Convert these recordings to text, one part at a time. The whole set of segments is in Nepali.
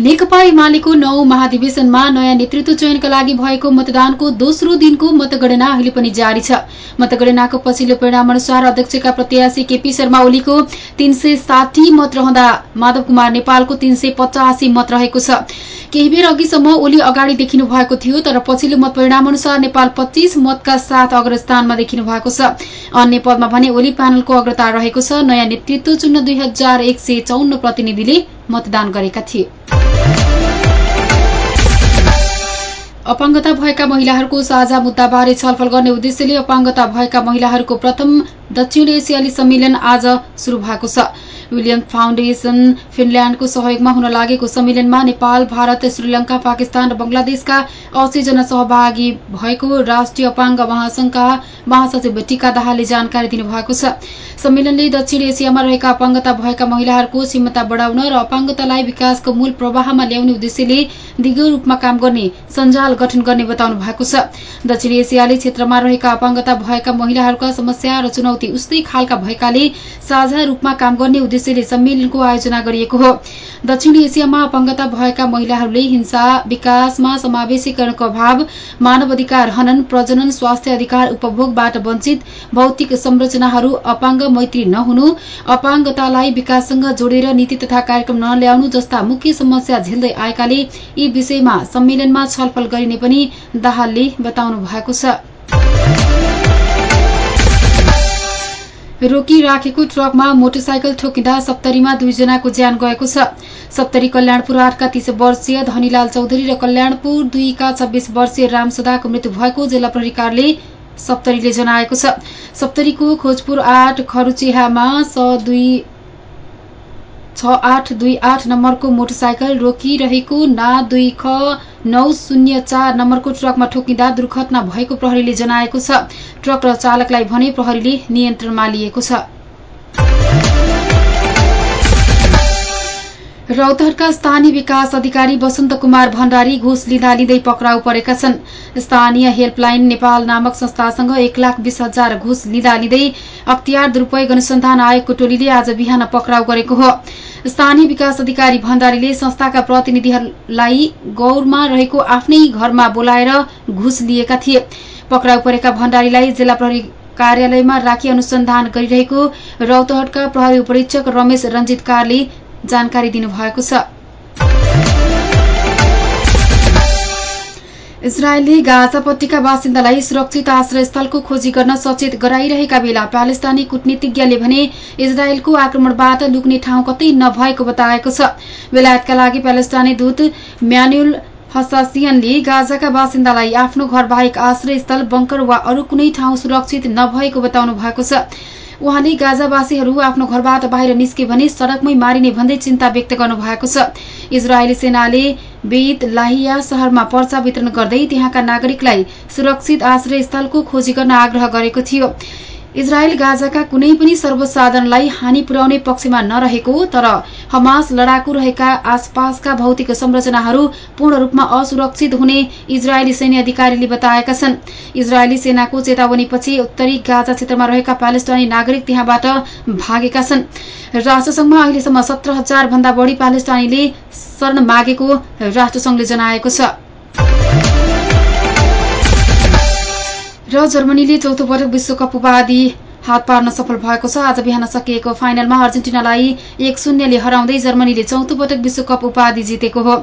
नेकपा एमालेको नौ महाधिवेशनमा नयाँ नेतृत्व चयनका लागि भएको मतदानको दोस्रो दिनको मतगणना अहिले पनि जारी छ। मतगणनाको पछिल्लो परिणाम अनुसार अध्यक्षका प्रत्याशी केपी शर्मा ओलीको तीन सय साठी मत रहँदा माधव कुमार नेपालको तीन सय पचासी मत रहेको छ। केही बेर अघिसम्म ओली अगाडि देखिनु भएको थियो तर पछिल्लो मत परिणाम अनुसार नेपाल पच्चीस मतका साथ अग्रस्थानमा देखिनु भएको छ। अन्य पदमा भने ओली प्यानलको अग्रता रहेको छ। नयाँ नेतृत्व चुन्न दुई हजार एक सय चौन्न प्रतिनिधिले मतदान गरेका थिए। अपाङ्गता भएका महिलाहरूको साझा मुद्दाबारे छलफल गर्ने उद्देश्यले अपाङ्गता भएका महिलाहरूको प्रथम दक्षिण एसियाली सम्मेलन आज शुरू भएको छ। विलियम फाउन्डेशन फिनल्याण्डको सहयोगमा हुन लागेको सम्मेलनमा नेपाल भारत श्रीलंका पाकिस्तान र बंगलादेशका अस्सी जना सहभागी भएको राष्ट्रिय अपाङ्ग महासंघका महासचिव टीका दाहालले जानकारी दिनुभएको छ। सम्मेलनले दक्षिण एसियामा रहेका अपाङ्गता भएका महिलाहरूको क्षमता बढाउन र अपाङ्गतालाई विकासको मूल प्रवाहमा ल्याउने उद्देश्यले दिगो रूपमा काम गर्ने सञ्जाल गठन गर्ने बताउनु भएको छ। दक्षिण एसियाली क्षेत्रमा रहेका अपाङ्गता भएका महिलाहरूका समस्या र चुनौती उस्तै खालका भएकाले साझा रूपमा काम गर्ने उद्देश्यले सम्मेलनको आयोजना गरिएको हो। दक्षिण एसियामा अपाङ्गता भएका महिलाहरूले हिंसा विकासमा समावेशीकरणको अभाव मानव अधिकार हनन प्रजनन स्वास्थ्य अधिकार उपभोगबाट वञ्चित भौतिक संरचनाहरू अपाङ्ग मैत्री नहुनु अपाङ्गतालाई विकाससँग जोडेर नीति तथा कार्यक्रम नल्याउनु जस्ता मुख्य समस्या झेल्दै आएकाले यी विषयमा सम्मेलनमा छलफल गरिने पनि दाहालले बताउनु भएको छ। रोकिराखेको ट्रकमा मोटरसाइकल ठोकिँदा सप्तरीमा दुईजनाको ज्यान गएको छ। सप्तरी कल्याणपुर आठका तीस वर्षीय धनीलाल चौधरी र कल्याणपुर दुईका छब्बीस वर्षीय रामसदाको मृत्यु भएको जिल्ला प्रहरीकारले सप्तरीले जनाएको छ। सप्तरीको खोजपुर आठ खरुचेहामा स दुई छ आठ दुई आठ नम्बरको मोटरसाइकल रोकिरहेको ना दुई ख नौ शून्य चार नम्बरको ट्रकमा ठोकिँदा दुर्घटना भएको प्रहरीले जनाएको छ। ट्रक र चालकलाई भने प्रहरीले नियन्त्रणमा लिएको छ। रौतहटका स्थानीय विकास अधिकारी वसन्त कुमार भण्डारी घुस लिँदा लिँदै पक्राउ परेका छन्। स्थानीय हेल्पलाइन नेपाल नामक संस्थासँग एक लाख बीस हजार घुस लिँदा लिँदै अख्तियार दुरूपयोग अनुसन्धान आयोगको टोलीले आज बिहान पक्राउ गरेको हो। स्थानीय विकास अधिकारी भण्डारीले संस्थाका प्रतिनिधिहरूलाई गौरमा रहेको आफ्नै घरमा बोलाएर घुस लिएका थिए। पक्राउ परेका भण्डारीलाई जिल्ला प्रहरी कार्यालयमा राखी अनुसन्धान गरिरहेको रौतहटका प्रहरी उपरीक्षक रमेश रञ्जित कारले जानकारी दिनुभएको छ। इजरायलले गाजापट्टिका बासिन्दालाई सुरक्षित आश्रयस्थलको खोजी गर्न सचेत गराइरहेका बेला प्यालेस्तानी कूटनीतिज्ञले भने इजरायलको आक्रमणबाट लुक्ने ठाउँ कतै नभएको बताएको छ। बेलायतका लागि प्यालेस्तानी दूत म्यानुल हसासियनले गाजाका बासिन्दालाई आफ्नो घर बाहेक आश्रयस्थल बंकर वा अरू कुनै ठाउँ सुरक्षित नभएको बताउनु भएको छ। उहाँले गाजावासीहरू आफ्नो घरबाट बाहिर निस्के भने सड़कमै मारिने भन्दै चिन्ता व्यक्त गर्नु भएको छ। इजरायली सेनाले बेत लाहिया शहरमा पर्चा वितरण गर्दै त्यहाँका नागरिकलाई सुरक्षित आश्रयस्थलको खोजी गर्न आग्रह गरेको थियो। इजरायल गाजाका कुनै पनि सर्वसाधारणलाई हानि पुर्याउने पक्षमा नरहेको तर हमास लडाकु रहेका आसपासका भौतिक संरचनाहरू पूर्ण रूपमा असुरक्षित हुने इजरायली सैन्य अधिकारीले बताएका छन्। इजरायली सेनाको चेतावनीपछि उत्तरी गाजा क्षेत्रमा रहेका प्यालेस्टाइनी नागरिक त्यहाँबाट भागेका छन्। राष्ट्रसंघमा अहिलेसम्म सत्र हजार भन्दा बढ़ी प्यालेस्टाइनीले शरण मागेको राष्ट्रसंघले जनाएको छ। र जर्मनीले चौथो पटक विश्वकप उपाधि हात पार्न सफल भएको छ। आज बिहान सकिएको फाइनलमा अर्जेन्टिनालाई एक शून्यले हराउँदै जर्मनीले चौथो पटक विश्वकप उपाधि जितेको हो।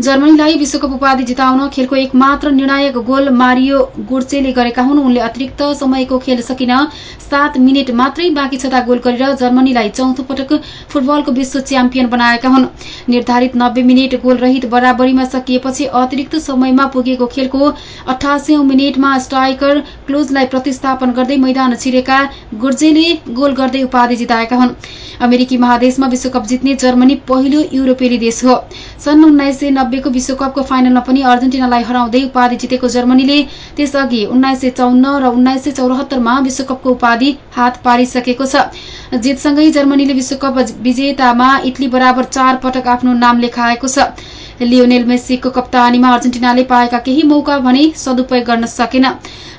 जर्मनीलाई विश्वकप उपाधि जिताउन खेलको एक मात्र निर्णायक गोल मारियो गुर्चेले गरेका हुन्। उनले अतिरिक्त समयको खेल सकिन सात मिनट मात्रै बाँकी छँदा गोल गरेर जर्मनीलाई चौथो पटक फुटबलको विश्व च्याम्पियन बनाएका हुन्। निर्धारित नब्बे मिनट गोल रहित बराबरीमा सकिएपछि अतिरिक्त समयमा पुगेको खेलको अठासी मिनटमा स्ट्राइकर क्लोजलाई प्रतिस्थापन गर्दै मैदान छिरेका गुर्जेले गोल गर्दै उपाधि जिताएका हुन्। अमेरिकी महादेशमा विश्वकप जित्ने जर्मनी पहिलो युरोपेली देश हो। सन् उन्नाइस सय नब्बेको विश्वकपको फाइनलमा पनि अर्जेन्टिनालाई हराउँदै उपाधि जितेको जर्मनीले त्यसअघि उन्नाइस सय चौन्न र उन्नाइस सय चौरात्तरमा विश्वकपको उपाधि हात पारिसकेको छ। जितसँगै जर्मनीले विश्वकप विजेतामा इटली बराबर चार पटक आफ्नो नाम लेखाएको छ। लियोनेल मेस्सीको कप्तानीमा अर्जेन्टिनाले पाएका केही मौका भने सदुपयोग गर्न सकेन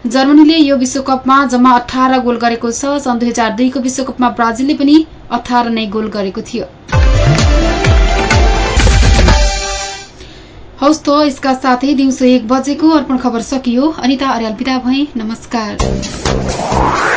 जर्मनीले यो विश्वकपमा जम्मा अठार गोल गरेको छ सन् दुई हजार दुईको विश्वकपमा ब्राजिलले पनि अठार नै गोल गरेको थियो हौस् त यसका साथै दिउँसो एक बजेको अर्पण खबर सकियो अनिता अर्याल विदा भए नमस्कार